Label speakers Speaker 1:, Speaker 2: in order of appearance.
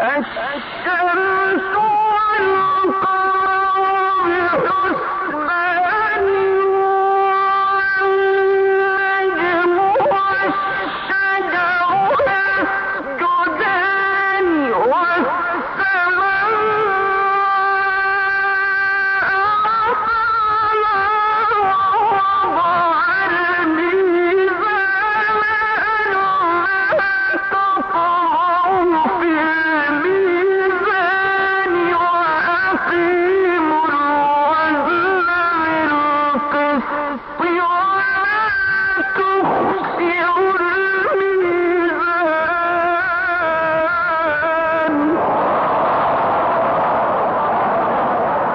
Speaker 1: الشمس والقمر